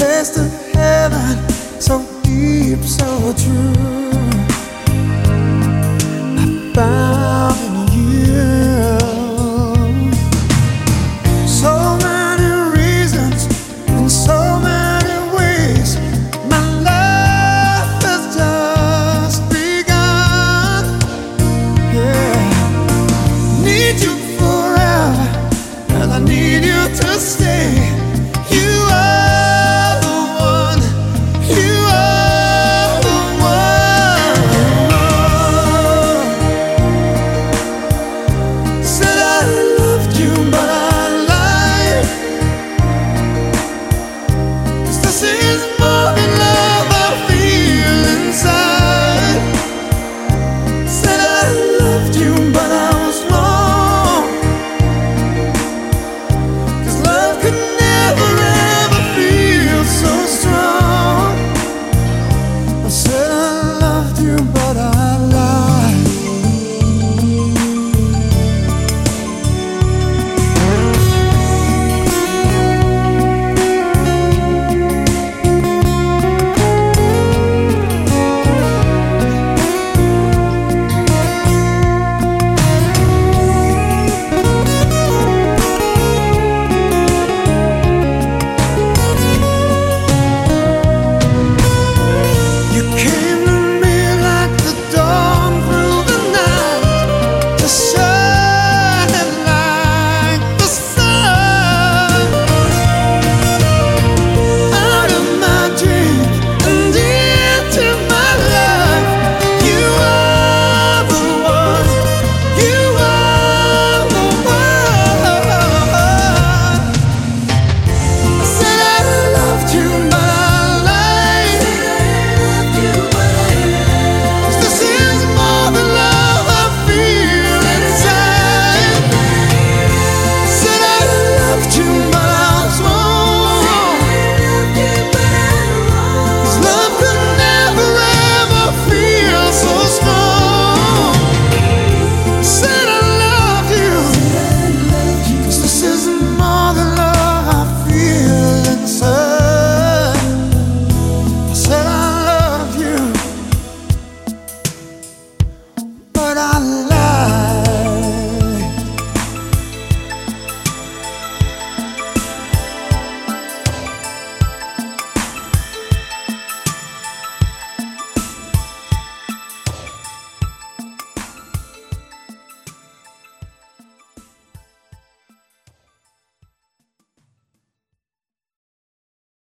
place to heaven, so deep, so true. 그때